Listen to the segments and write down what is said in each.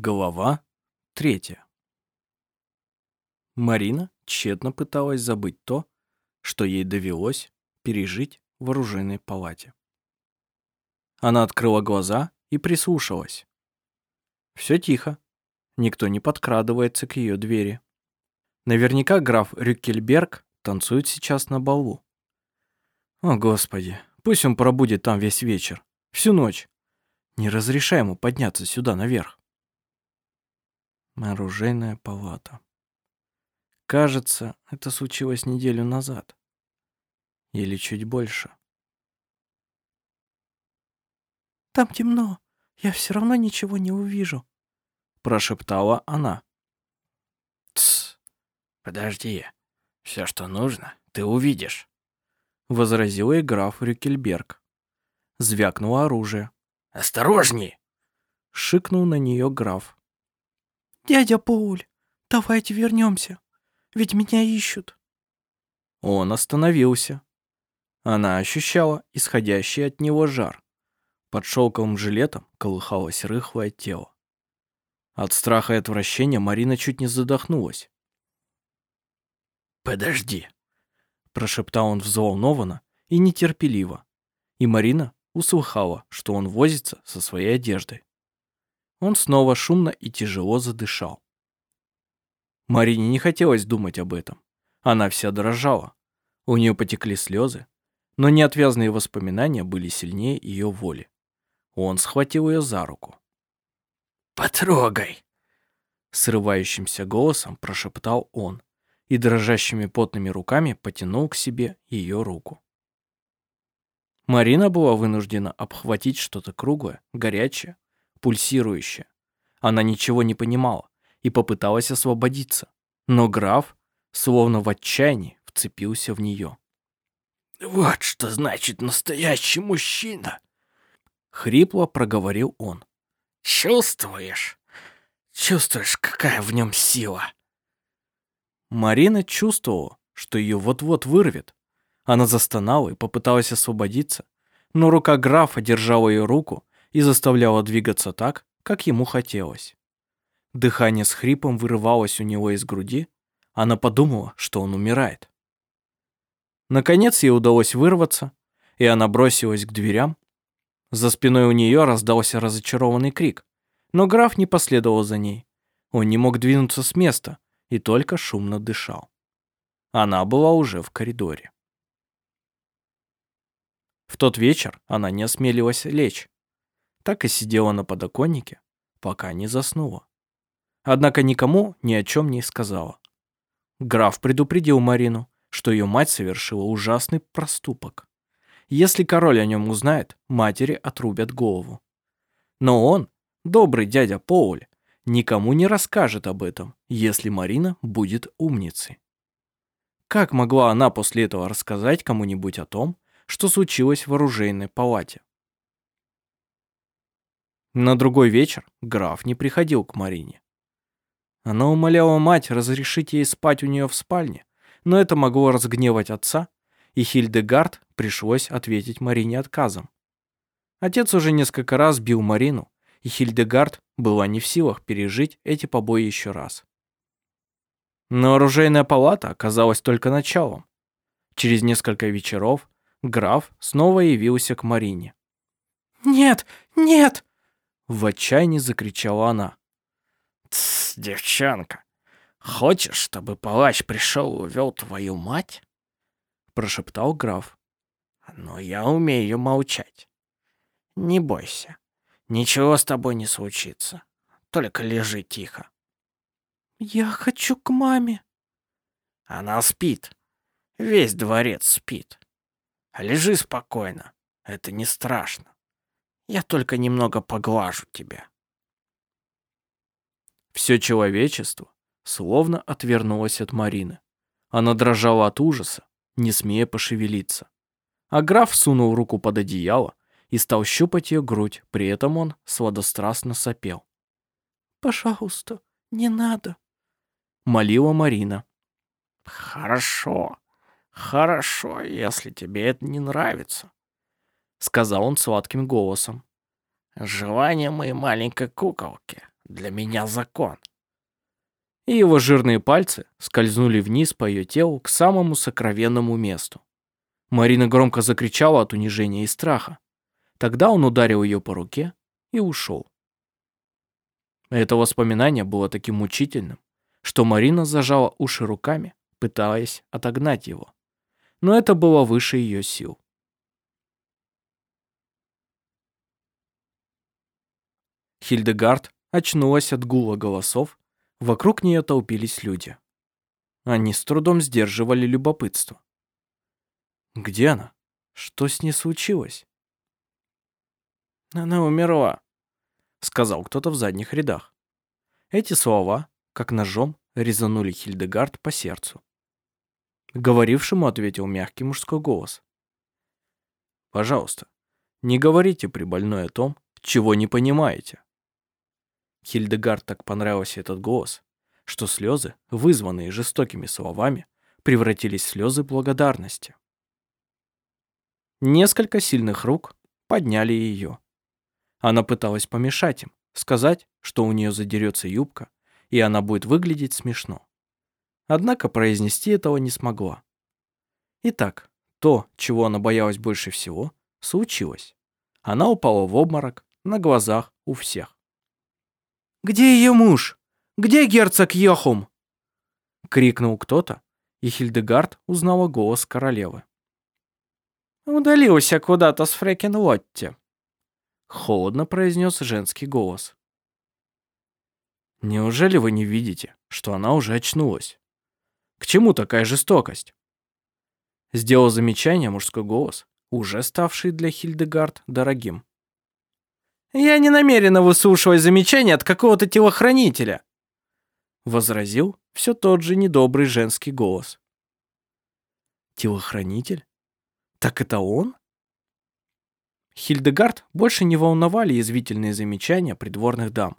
Глава третья. Марина тщетно пыталась забыть то, что ей довелось пережить в оружейной палате. Она открыла глаза и прислушалась. Все тихо. Никто не подкрадывается к ее двери. Наверняка граф Рюкельберг танцует сейчас на балу. О, Господи, пусть он пробудет там весь вечер, всю ночь. Не разрешай ему подняться сюда наверх. Оружейная палата. Кажется, это случилось неделю назад. Или чуть больше. «Там темно. Я все равно ничего не увижу», — прошептала она. «Тсс, подожди. Все, что нужно, ты увидишь», — возразил и граф Рюкельберг. Звякнуло оружие. «Осторожней!» — шикнул на нее граф. «Дядя Пауль, давайте вернемся, ведь меня ищут». Он остановился. Она ощущала исходящий от него жар. Под шелковым жилетом колыхалось рыхлое тело. От страха и отвращения Марина чуть не задохнулась. «Подожди», — прошептал он взволнованно и нетерпеливо. И Марина услыхала, что он возится со своей одеждой. Он снова шумно и тяжело задышал. Марине не хотелось думать об этом. Она вся дрожала. У нее потекли слезы, но неотвязные воспоминания были сильнее ее воли. Он схватил ее за руку. «Потрогай!» Срывающимся голосом прошептал он и дрожащими потными руками потянул к себе ее руку. Марина была вынуждена обхватить что-то круглое, горячее, пульсирующая. Она ничего не понимала и попыталась освободиться, но граф, словно в отчаянии, вцепился в нее. «Вот что значит настоящий мужчина!» Хрипло проговорил он. «Чувствуешь? Чувствуешь, какая в нем сила?» Марина чувствовала, что ее вот-вот вырвет. Она застонала и попыталась освободиться, но рука графа держала ее руку и заставляла двигаться так, как ему хотелось. Дыхание с хрипом вырывалось у него из груди, она подумала, что он умирает. Наконец ей удалось вырваться, и она бросилась к дверям. За спиной у нее раздался разочарованный крик, но граф не последовал за ней. Он не мог двинуться с места и только шумно дышал. Она была уже в коридоре. В тот вечер она не осмелилась лечь, так и сидела на подоконнике, пока не заснула. Однако никому ни о чем не сказала. Граф предупредил Марину, что ее мать совершила ужасный проступок. Если король о нем узнает, матери отрубят голову. Но он, добрый дядя Поуль, никому не расскажет об этом, если Марина будет умницей. Как могла она после этого рассказать кому-нибудь о том, что случилось в оружейной палате? На другой вечер граф не приходил к Марине. Она умоляла мать разрешить ей спать у нее в спальне, но это могло разгневать отца, и Хильдегард пришлось ответить Марине отказом. Отец уже несколько раз бил Марину, и Хильдегард была не в силах пережить эти побои еще раз. Но оружейная палата оказалась только началом. Через несколько вечеров граф снова явился к Марине. «Нет, нет!» В отчаянии закричала она. «Тсс, девчонка, хочешь, чтобы палач пришел и увел твою мать?» Прошептал граф. «Но я умею молчать. Не бойся, ничего с тобой не случится. Только лежи тихо». «Я хочу к маме». «Она спит. Весь дворец спит. Лежи спокойно, это не страшно. Я только немного поглажу тебя. Все человечество словно отвернулось от Марины. Она дрожала от ужаса, не смея пошевелиться. А граф сунул руку под одеяло и стал щупать ее грудь, при этом он сладострастно сопел. «Пожалуйста, не надо», — молила Марина. «Хорошо, хорошо, если тебе это не нравится. — сказал он сладким голосом. «Желание моей маленькой куколки для меня закон. И его жирные пальцы скользнули вниз по ее телу к самому сокровенному месту. Марина громко закричала от унижения и страха. Тогда он ударил ее по руке и ушел. Это воспоминание было таким мучительным, что Марина зажала уши руками, пытаясь отогнать его. Но это было выше ее сил. Хильдегард очнулась от гула голосов, вокруг нее толпились люди. Они с трудом сдерживали любопытство. Где она? Что с ней случилось? Она умерла, сказал кто-то в задних рядах. Эти слова, как ножом, резанули Хильдегард по сердцу. Говорившему ответил мягкий мужской голос. «Пожалуйста, не говорите при больной о том, чего не понимаете». Хильдегард так понравился этот голос, что слезы, вызванные жестокими словами, превратились в слезы благодарности. Несколько сильных рук подняли ее. Она пыталась помешать им, сказать, что у нее задерется юбка, и она будет выглядеть смешно. Однако произнести этого не смогла. Итак, то, чего она боялась больше всего, случилось. Она упала в обморок на глазах у всех. «Где ее муж? Где герцог Йохум?» Крикнул кто-то, и Хильдегард узнала голос королевы. «Удалился куда-то с Фрекенлотте», — холодно произнес женский голос. «Неужели вы не видите, что она уже очнулась? К чему такая жестокость?» Сделал замечание мужской голос, уже ставший для Хильдегард дорогим. Я не намерена выслушивать замечания от какого-то телохранителя, возразил все тот же недобрый женский голос. Телохранитель? Так это он? Хильдегард больше не волновали язвительные замечания придворных дам.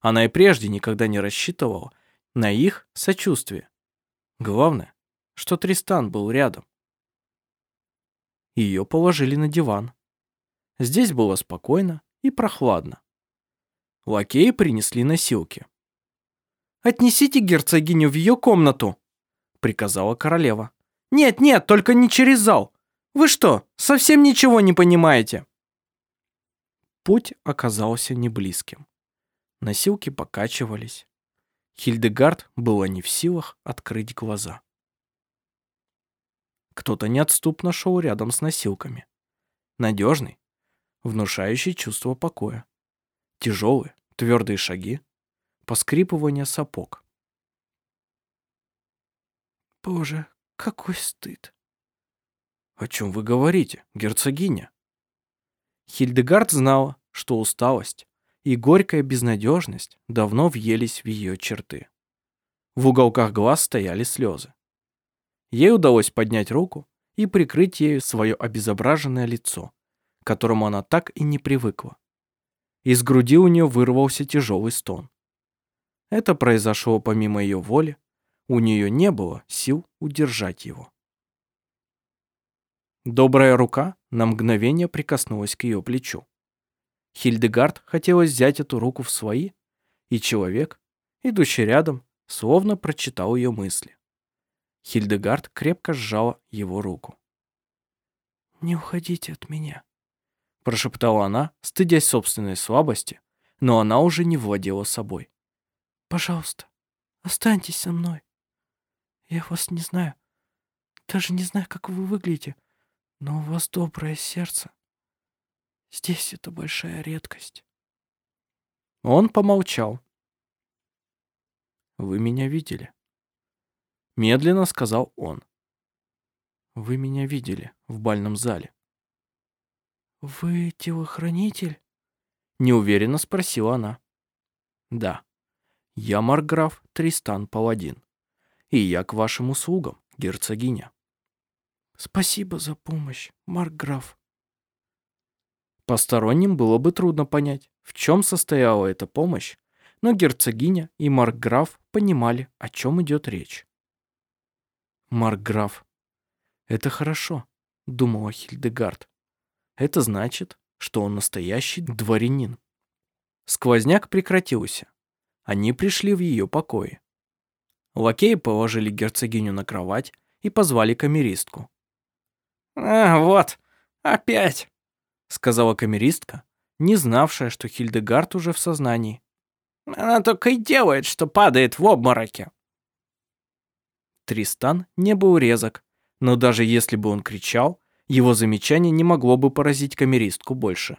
Она и прежде никогда не рассчитывала на их сочувствие. Главное, что Тристан был рядом. Ее положили на диван. Здесь было спокойно, и прохладно. Лакеи принесли носилки. «Отнесите герцогиню в ее комнату», — приказала королева. «Нет, нет, только не через зал. Вы что, совсем ничего не понимаете?» Путь оказался неблизким. Носилки покачивались. Хильдегард была не в силах открыть глаза. Кто-то неотступно шел рядом с носилками. Надежный, внушающий чувство покоя. Тяжелые, твердые шаги, поскрипывание сапог. Боже, какой стыд. О чем вы говорите, герцогиня? Хильдегард знала, что усталость и горькая безнадежность давно въелись в ее черты. В уголках глаз стояли слезы. Ей удалось поднять руку и прикрыть ею свое обезображенное лицо, которому она так и не привыкла. Из груди у нее вырвался тяжелый стон. Это произошло помимо ее воли, у нее не было сил удержать его. Добрая рука на мгновение прикоснулась к ее плечу. Хильдегард хотелось взять эту руку в свои, и человек, идущий рядом, словно прочитал ее мысли. Хильдегард крепко сжала его руку. «Не уходите от меня», прошептала она, стыдясь собственной слабости, но она уже не владела собой. «Пожалуйста, останьтесь со мной. Я вас не знаю, даже не знаю, как вы выглядите, но у вас доброе сердце. Здесь это большая редкость». Он помолчал. «Вы меня видели?» Медленно сказал он. «Вы меня видели в бальном зале. «Вы телохранитель?» Неуверенно спросила она. «Да, я марграф Тристан Паладин, и я к вашим услугам, герцогиня». «Спасибо за помощь, марграф». Посторонним было бы трудно понять, в чем состояла эта помощь, но герцогиня и марграф понимали, о чем идет речь. «Марграф, это хорошо», — думала Хильдегард. Это значит, что он настоящий дворянин. Сквозняк прекратился. Они пришли в ее покои. Лакеи положили герцогиню на кровать и позвали камеристку. «А, вот, опять», — сказала камеристка, не знавшая, что Хильдегард уже в сознании. «Она только и делает, что падает в обмороке». Тристан не был резок, но даже если бы он кричал, его замечание не могло бы поразить камеристку больше.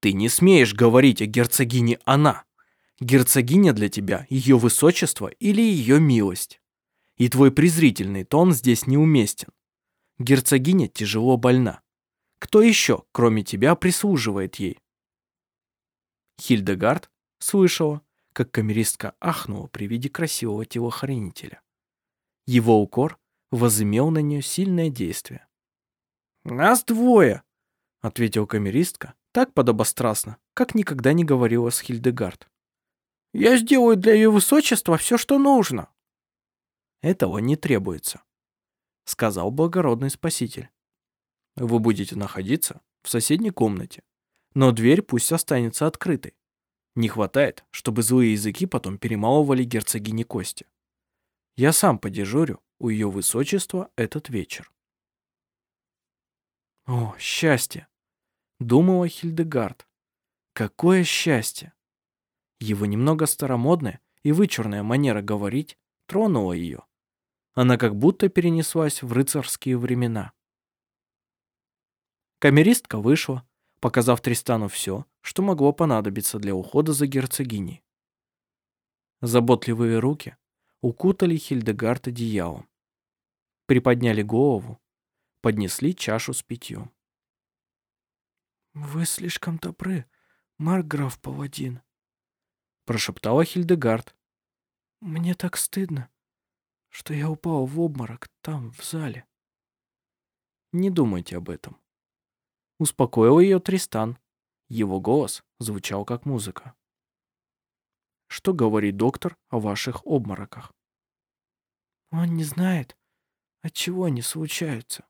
«Ты не смеешь говорить о герцогине она. Герцогиня для тебя ее высочество или ее милость. И твой презрительный тон здесь неуместен. Герцогиня тяжело больна. Кто еще, кроме тебя, прислуживает ей?» Хильдегард слышала, как камеристка ахнула при виде красивого телохранителя. Его укор возымел на нее сильное действие. «Нас двое», — ответил камеристка, так подобострастно, как никогда не говорила с Хильдегард. Я сделаю для ее высочества все, что нужно. Этого не требуется, сказал благородный спаситель. Вы будете находиться в соседней комнате, но дверь пусть останется открытой. Не хватает, чтобы злые языки потом перемалывали герцогини Кости. Я сам подежурю у ее высочества этот вечер. О, счастье! Думала Хильдегард. Какое счастье! Его немного старомодная и вычурная манера говорить тронула ее. Она как будто перенеслась в рыцарские времена. Камеристка вышла, показав Тристану все, что могло понадобиться для ухода за герцогиней. Заботливые руки укутали Хильдегард одеялом, приподняли голову, поднесли чашу с питьем. «Вы слишком добры, Марграф Паладин», прошептала Хильдегард. Мне так стыдно, что я упал в обморок там, в зале. Не думайте об этом. Успокоил ее Тристан. Его голос звучал как музыка. Что говорит доктор о ваших обмороках? Он не знает, от чего они случаются.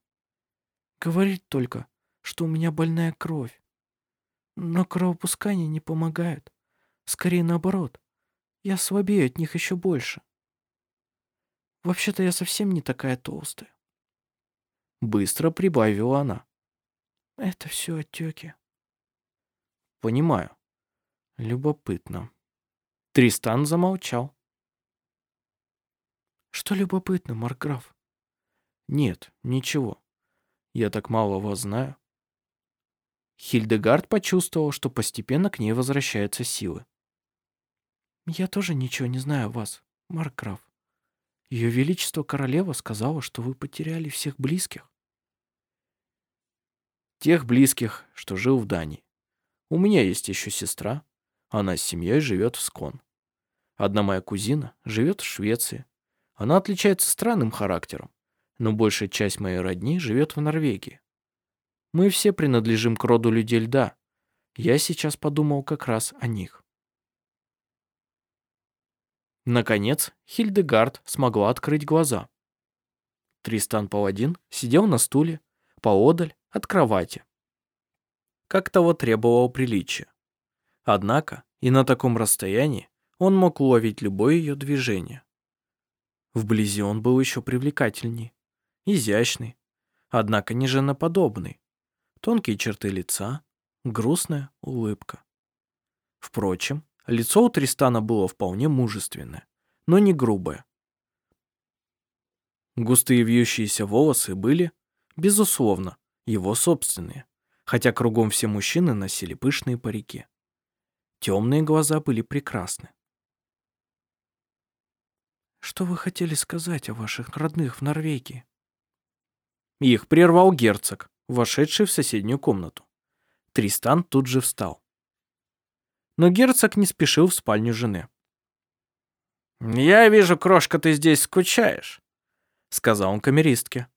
Говорит только, что у меня больная кровь. Но кровопускания не помогают. Скорее наоборот. Я слабею от них еще больше. Вообще-то я совсем не такая толстая. Быстро прибавила она. Это все отеки. Понимаю. Любопытно. Тристан замолчал. Что любопытно, Маркграф? Нет, ничего. Я так мало вас знаю. Хильдегард почувствовал, что постепенно к ней возвращаются силы. Я тоже ничего не знаю о вас, Маркграф. Ее Величество Королева сказала, что вы потеряли всех близких. Тех близких, что жил в Дании. У меня есть еще сестра. Она с семьей живет в Скон. Одна моя кузина живет в Швеции. Она отличается странным характером, но большая часть моей родни живет в Норвегии. Мы все принадлежим к роду людей льда. Я сейчас подумал как раз о них. Наконец, Хильдегард смогла открыть глаза. Тристан Паладин сидел на стуле, поодаль от кровати. Как того требовало приличия. Однако и на таком расстоянии он мог уловить любое ее движение. Вблизи он был еще привлекательней, изящный, однако не женоподобный. Тонкие черты лица, грустная улыбка. Впрочем, Лицо у Тристана было вполне мужественное, но не грубое. Густые вьющиеся волосы были, безусловно, его собственные, хотя кругом все мужчины носили пышные парики. Темные глаза были прекрасны. «Что вы хотели сказать о ваших родных в Норвегии?» Их прервал герцог, вошедший в соседнюю комнату. Тристан тут же встал но герцог не спешил в спальню жены. «Я вижу, крошка, ты здесь скучаешь», — сказал он камеристке.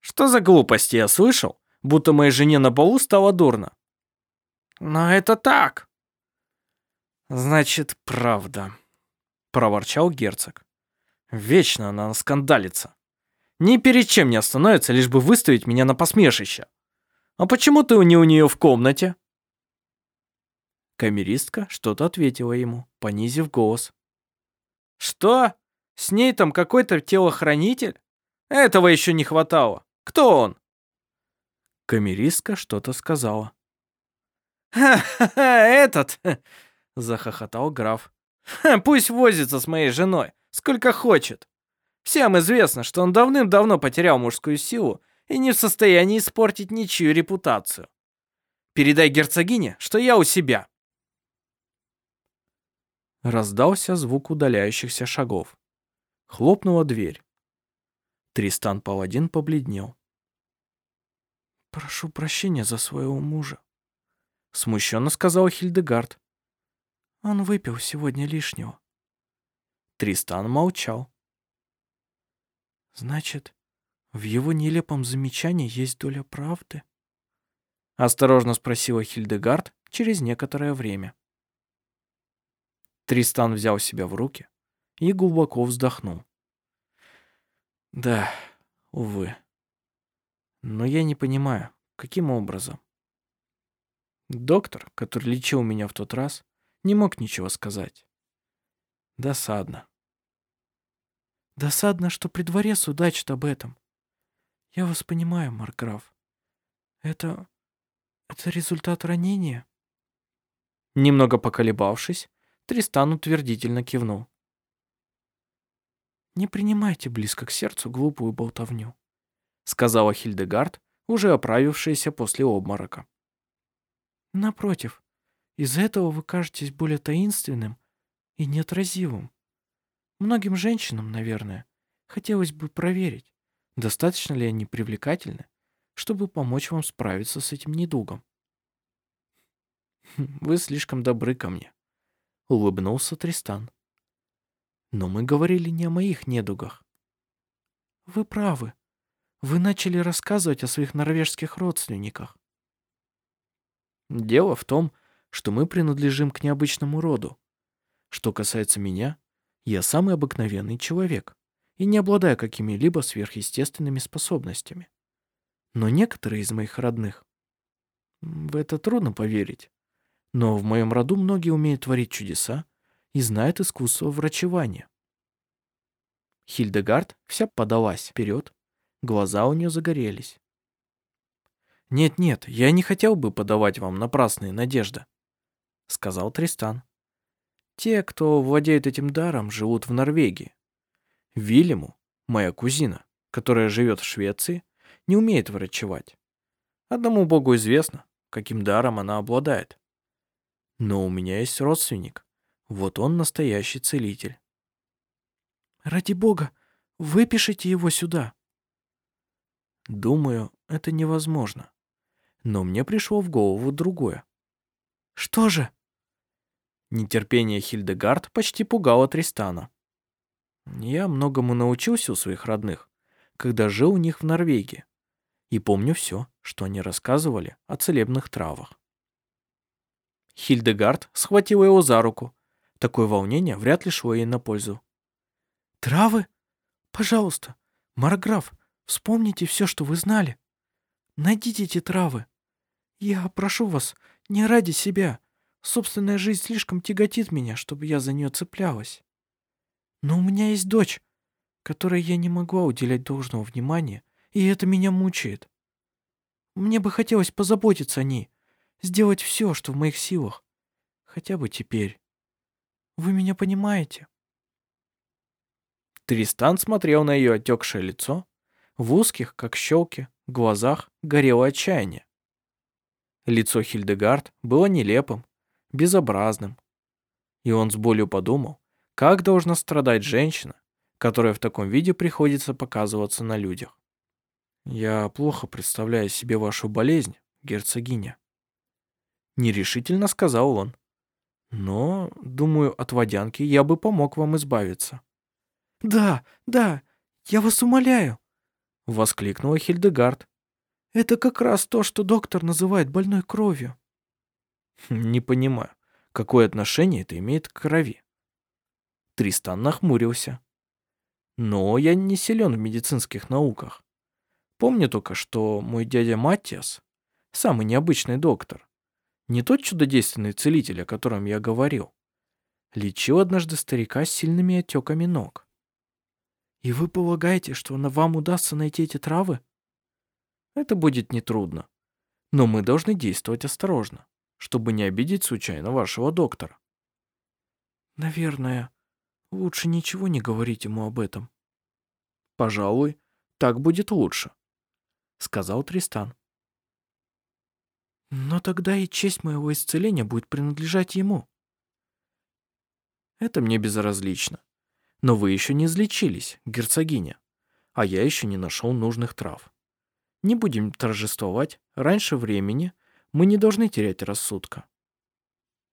«Что за глупости я слышал, будто моей жене на балу стало дурно?» «Но это так». «Значит, правда», — проворчал герцог. «Вечно она скандалится. Ни перед чем не остановится, лишь бы выставить меня на посмешище. А почему ты не у нее в комнате?» Камеристка что-то ответила ему, понизив голос. «Что? С ней там какой-то телохранитель? Этого еще не хватало. Кто он?» Камеристка что-то сказала. «Ха-ха-ха, этот!» — захохотал граф. «Пусть возится с моей женой, сколько хочет. Всем известно, что он давным-давно потерял мужскую силу и не в состоянии испортить ничью репутацию. Передай герцогине, что я у себя». Раздался звук удаляющихся шагов. Хлопнула дверь. Тристан Паладин побледнел. «Прошу прощения за своего мужа», — смущенно сказал Хильдегард. «Он выпил сегодня лишнего». Тристан молчал. «Значит, в его нелепом замечании есть доля правды?» Осторожно спросила Хильдегард через некоторое время. Тристан взял себя в руки и глубоко вздохнул. Да, увы. Но я не понимаю, каким образом. Доктор, который лечил меня в тот раз, не мог ничего сказать. Досадно. Досадно, что при дворе судачат об этом. Я вас понимаю, Маркграф. Это... это результат ранения? Немного поколебавшись, Тристан утвердительно кивнул. «Не принимайте близко к сердцу глупую болтовню», сказала Хильдегард, уже оправившаяся после обморока. «Напротив, из-за этого вы кажетесь более таинственным и неотразивым. Многим женщинам, наверное, хотелось бы проверить, достаточно ли они привлекательны, чтобы помочь вам справиться с этим недугом. Вы слишком добры ко мне, улыбнулся Тристан. Но мы говорили не о моих недугах. Вы правы. Вы начали рассказывать о своих норвежских родственниках. Дело в том, что мы принадлежим к необычному роду. Что касается меня, я самый обыкновенный человек и не обладаю какими-либо сверхъестественными способностями. Но некоторые из моих родных... В это трудно поверить. Но в моем роду многие умеют творить чудеса и знают искусство врачевания. Хильдегард вся подалась вперед, глаза у нее загорелись. «Нет-нет, я не хотел бы подавать вам напрасные надежды», — сказал Тристан. «Те, кто владеет этим даром, живут в Норвегии. Вильяму, моя кузина, которая живет в Швеции, не умеет врачевать. Одному богу известно, каким даром она обладает. Но у меня есть родственник. Вот он настоящий целитель. Ради бога, выпишите его сюда. Думаю, это невозможно. Но мне пришло в голову другое. Что же? Нетерпение Хильдегард почти пугало Тристана. Я многому научился у своих родных, когда жил у них в Норвегии. И помню все, что они рассказывали о целебных травах. Хильдегард схватила его за руку. Такое волнение вряд ли шло ей на пользу. «Травы? Пожалуйста, Марграф, вспомните все, что вы знали. Найдите эти травы. Я прошу вас, не ради себя. Собственная жизнь слишком тяготит меня, чтобы я за нее цеплялась. Но у меня есть дочь, которой я не могла уделять должного внимания, и это меня мучает. Мне бы хотелось позаботиться о ней, сделать все, что в моих силах. Хотя бы теперь. Вы меня понимаете?» Тристан смотрел на ее отекшее лицо. В узких, как щелки, глазах горело отчаяние. Лицо Хильдегард было нелепым, безобразным. И он с болью подумал, как должна страдать женщина, которая в таком виде приходится показываться на людях. «Я плохо представляю себе вашу болезнь, герцогиня», нерешительно сказал он. Но, думаю, от водянки я бы помог вам избавиться. Да, да, я вас умоляю, воскликнула Хильдегард. Это как раз то, что доктор называет больной кровью. Не понимаю, какое отношение это имеет к крови. Тристан нахмурился. Но я не силен в медицинских науках. Помню только, что мой дядя Маттиас, самый необычный доктор, Не тот чудодейственный целитель, о котором я говорил. Лечил однажды старика с сильными отеками ног. И вы полагаете, что вам удастся найти эти травы? Это будет нетрудно. Но мы должны действовать осторожно, чтобы не обидеть случайно вашего доктора. Наверное, лучше ничего не говорить ему об этом. Пожалуй, так будет лучше, сказал Тристан. Но тогда и честь моего исцеления будет принадлежать ему. Это мне безразлично. Но вы еще не излечились, герцогиня, а я еще не нашел нужных трав. Не будем торжествовать раньше времени, мы не должны терять рассудка.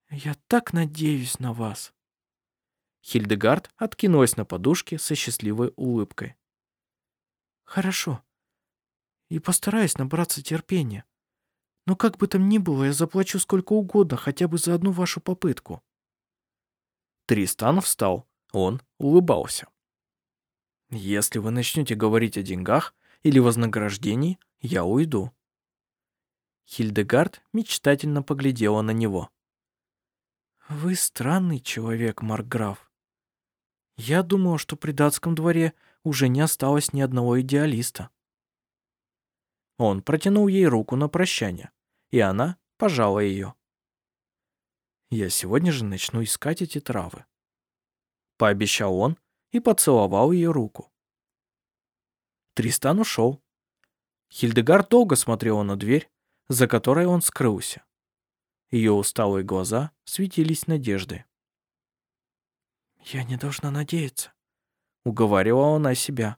Я так надеюсь на вас. Хильдегард откинулась на подушке со счастливой улыбкой. Хорошо. И постараюсь набраться терпения. Но как бы там ни было, я заплачу сколько угодно, хотя бы за одну вашу попытку. Тристан встал. Он улыбался. Если вы начнете говорить о деньгах или вознаграждении, я уйду. Хильдегард мечтательно поглядела на него. «Вы странный человек, Маркграф. Я думал, что при датском дворе уже не осталось ни одного идеалиста». Он протянул ей руку на прощание и она пожала ее. «Я сегодня же начну искать эти травы», — пообещал он и поцеловал ее руку. Тристан ушел. Хильдегард долго смотрела на дверь, за которой он скрылся. Ее усталые глаза светились надеждой. «Я не должна надеяться», — уговаривала она себя.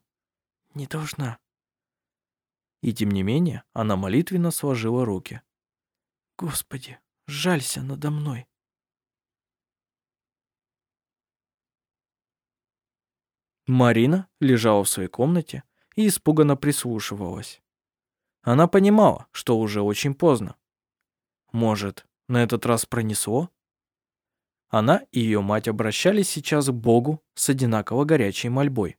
«Не должна». И тем не менее она молитвенно сложила руки. Господи, жалься надо мной. Марина лежала в своей комнате и испуганно прислушивалась. Она понимала, что уже очень поздно. Может, на этот раз пронесло? Она и ее мать обращались сейчас к Богу с одинаково горячей мольбой.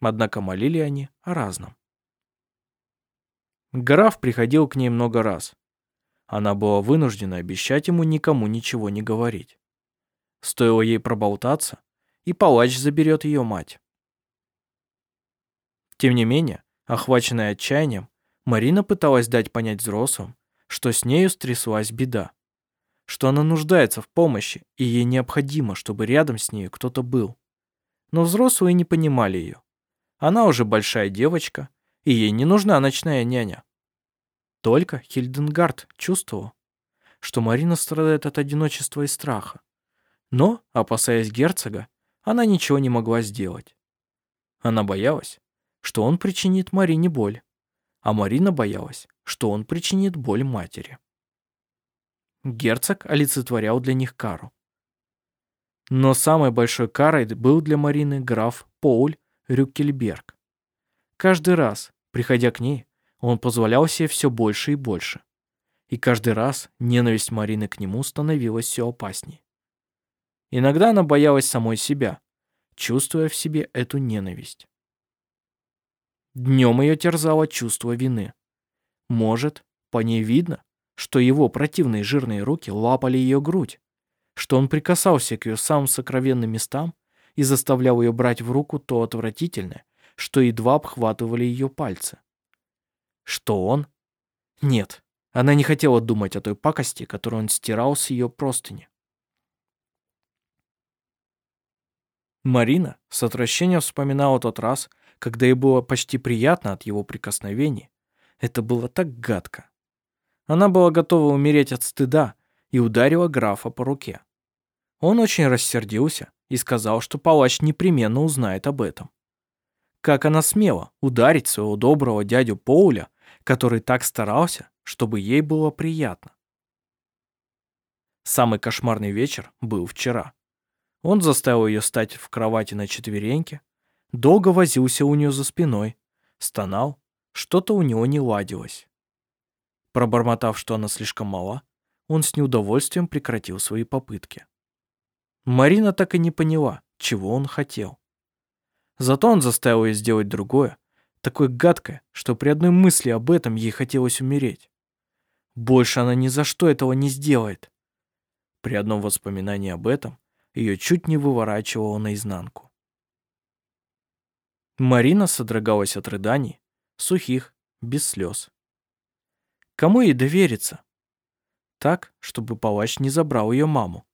Однако молили они о разном. Граф приходил к ней много раз, она была вынуждена обещать ему никому ничего не говорить. Стоило ей проболтаться, и палач заберет ее мать. Тем не менее, охваченная отчаянием, Марина пыталась дать понять взрослым, что с нею стряслась беда, что она нуждается в помощи, и ей необходимо, чтобы рядом с нею кто-то был. Но взрослые не понимали ее. Она уже большая девочка, и ей не нужна ночная няня. Только Хильденгард чувствовал, что Марина страдает от одиночества и страха. Но, опасаясь герцога, она ничего не могла сделать. Она боялась, что он причинит Марине боль, а Марина боялась, что он причинит боль матери. Герцог олицетворял для них кару. Но самой большой карой был для Марины граф Поуль Рюккельберг. Каждый раз, приходя к ней, он позволял себе все больше и больше. И каждый раз ненависть Марины к нему становилась все опаснее. Иногда она боялась самой себя, чувствуя в себе эту ненависть. Днем ее терзало чувство вины. Может, по ней видно, что его противные жирные руки лапали ее грудь, что он прикасался к ее самым сокровенным местам и заставлял ее брать в руку то отвратительное, что едва обхватывали ее пальцы. Что он? Нет, она не хотела думать о той пакости, которую он стирал с ее простыни. Марина с отвращением вспоминала тот раз, когда ей было почти приятно от его прикосновений. Это было так гадко. Она была готова умереть от стыда и ударила графа по руке. Он очень рассердился и сказал, что палач непременно узнает об этом. Как она смела ударить своего доброго дядю Поуля который так старался, чтобы ей было приятно. Самый кошмарный вечер был вчера. Он заставил ее стать в кровати на четвереньке, долго возился у нее за спиной, стонал, что-то у него не ладилось. Пробормотав, что она слишком мала, он с неудовольствием прекратил свои попытки. Марина так и не поняла, чего он хотел. Зато он заставил ее сделать другое, такое гадкое, что при одной мысли об этом ей хотелось умереть. Больше она ни за что этого не сделает. При одном воспоминании об этом ее чуть не выворачивало наизнанку. Марина содрогалась от рыданий, сухих, без слез. Кому ей довериться? Так, чтобы палач не забрал ее маму.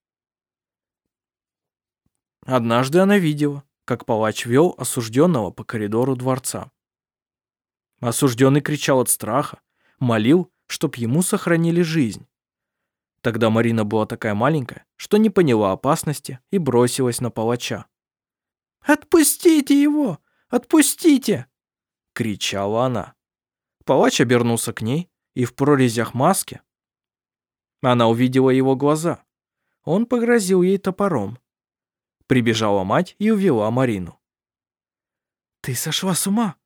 Однажды она видела, как палач вел осужденного по коридору дворца. Осужденный кричал от страха, молил, чтоб ему сохранили жизнь. Тогда Марина была такая маленькая, что не поняла опасности и бросилась на палача. «Отпустите его! Отпустите!» — кричала она. Палач обернулся к ней, и в прорезях маски она увидела его глаза. Он погрозил ей топором. Прибежала мать и увела Марину. «Ты сошла с ума?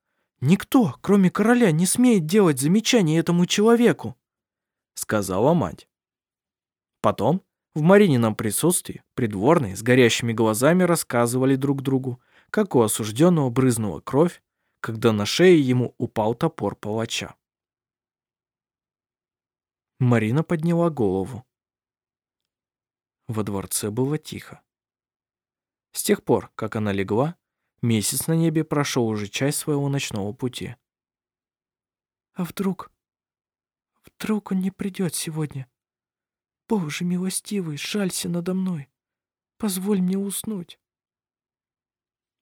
Никто, кроме короля, не смеет делать замечания этому человеку», сказала мать. Потом, в Маринином присутствии, придворные с горящими глазами рассказывали друг другу, как у осужденного брызнула кровь, когда на шее ему упал топор палача. Марина подняла голову. Во дворце было тихо. С тех пор, как она легла, месяц на небе прошел уже часть своего ночного пути. «А вдруг? Вдруг он не придет сегодня? Боже милостивый, жалься надо мной. Позволь мне уснуть».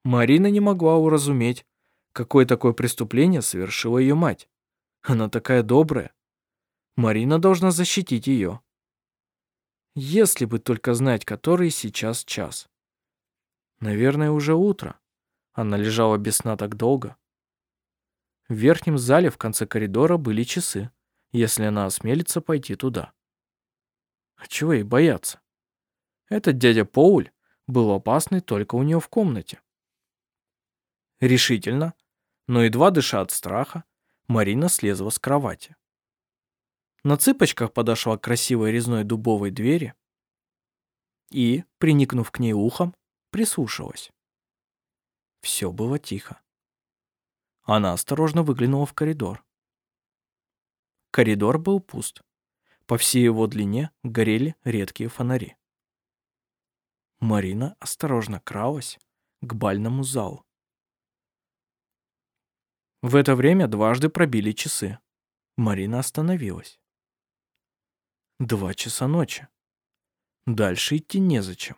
Марина не могла уразуметь, какое такое преступление совершила ее мать. Она такая добрая. Марина должна защитить ее. Если бы только знать, который сейчас час. Наверное, уже утро. Она лежала без сна так долго. В верхнем зале в конце коридора были часы, если она осмелится пойти туда. А чего ей бояться? Этот дядя Поуль был опасный только у нее в комнате. Решительно, но едва дыша от страха, Марина слезла с кровати. На цыпочках подошла к красивой резной дубовой двери и, приникнув к ней ухом, прислушалась. Все было тихо. Она осторожно выглянула в коридор. Коридор был пуст. По всей его длине горели редкие фонари. Марина осторожно кралась к бальному залу. В это время дважды пробили часы. Марина остановилась. Два часа ночи. Дальше идти незачем.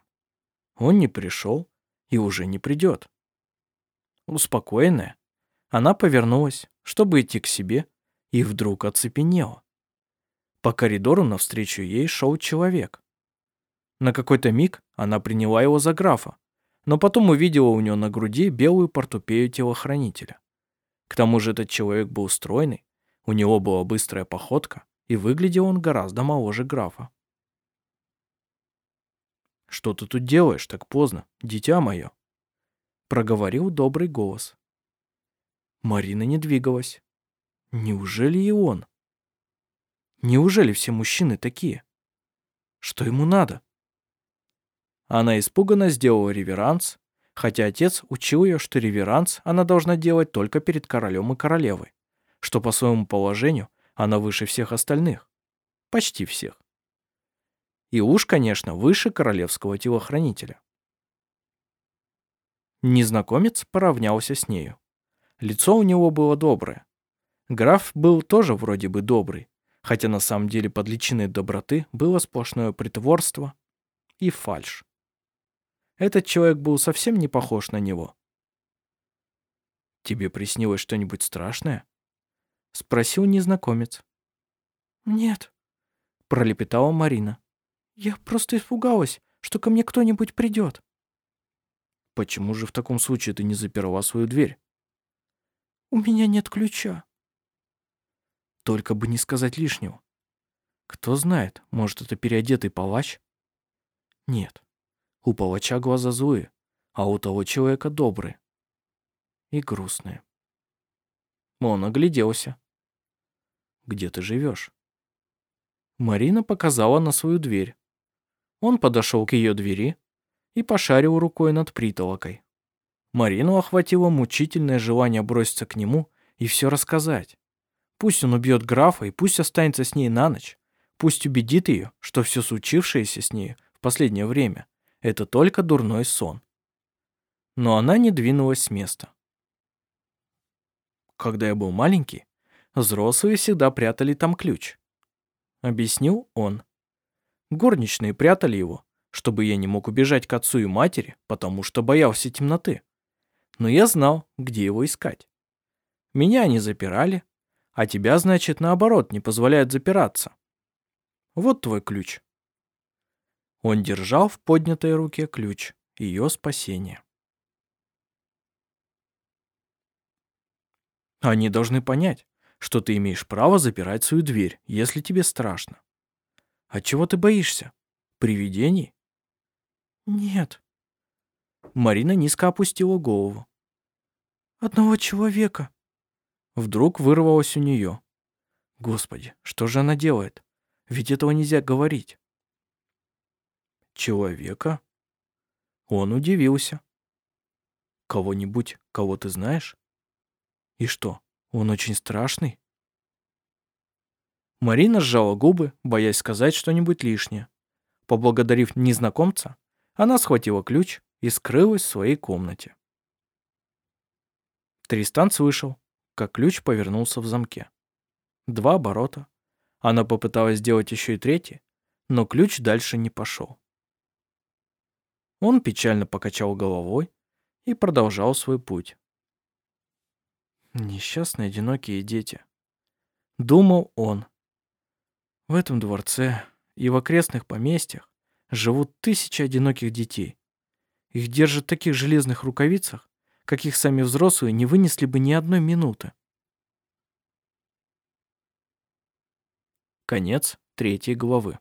Он не пришел и уже не придет. Успокоенная, она повернулась, чтобы идти к себе, и вдруг оцепенела. По коридору навстречу ей шел человек. На какой-то миг она приняла его за графа, но потом увидела у него на груди белую портупею телохранителя. К тому же этот человек был стройный, у него была быстрая походка, и выглядел он гораздо моложе графа. «Что ты тут делаешь так поздно, дитя мое?» Проговорил добрый голос. Марина не двигалась. Неужели и он? Неужели все мужчины такие? Что ему надо? Она испуганно сделала реверанс, хотя отец учил ее, что реверанс она должна делать только перед королем и королевой, что по своему положению она выше всех остальных. Почти всех. И уж, конечно, выше королевского телохранителя. Незнакомец поравнялся с нею. Лицо у него было доброе. Граф был тоже вроде бы добрый, хотя на самом деле под личиной доброты было сплошное притворство и фальшь. Этот человек был совсем не похож на него. «Тебе приснилось что-нибудь страшное?» — спросил незнакомец. «Нет», — пролепетала Марина. Я просто испугалась, что ко мне кто-нибудь придет. Почему же в таком случае ты не заперла свою дверь? У меня нет ключа. Только бы не сказать лишнего. Кто знает, может, это переодетый палач? Нет. У палача глаза злые, а у того человека добрые. И грустные. Он огляделся. Где ты живешь? Марина показала на свою дверь. Он подошел к ее двери и пошарил рукой над притолокой. Марину охватило мучительное желание броситься к нему и все рассказать. Пусть он убьет графа и пусть останется с ней на ночь. Пусть убедит ее, что все случившееся с ней в последнее время – это только дурной сон. Но она не двинулась с места. Когда я был маленький, взрослые всегда прятали там ключ. Объяснил он. Горничные прятали его, чтобы я не мог убежать к отцу и матери, потому что боялся темноты. Но я знал, где его искать. Меня они запирали, а тебя, значит, наоборот, не позволяют запираться. Вот твой ключ. Он держал в поднятой руке ключ ее спасения. Они должны понять, что ты имеешь право запирать свою дверь, если тебе страшно. А чего ты боишься? Привидений? Нет. Марина низко опустила голову. Одного человека. Вдруг вырвалось у нее. Господи, что же она делает? Ведь этого нельзя говорить. Человека? Он удивился. Кого-нибудь, кого ты знаешь? И что, он очень страшный? Марина сжала губы, боясь сказать что-нибудь лишнее. Поблагодарив незнакомца, она схватила ключ и скрылась в своей комнате. Тристан слышал, как ключ повернулся в замке. Два оборота. Она попыталась сделать еще и третий, но ключ дальше не пошел. Он печально покачал головой и продолжал свой путь. Несчастные одинокие дети. Думал он. В этом дворце и в окрестных поместьях живут тысячи одиноких детей. Их держат в таких железных рукавицах, каких сами взрослые не вынесли бы ни одной минуты. Конец третьей главы.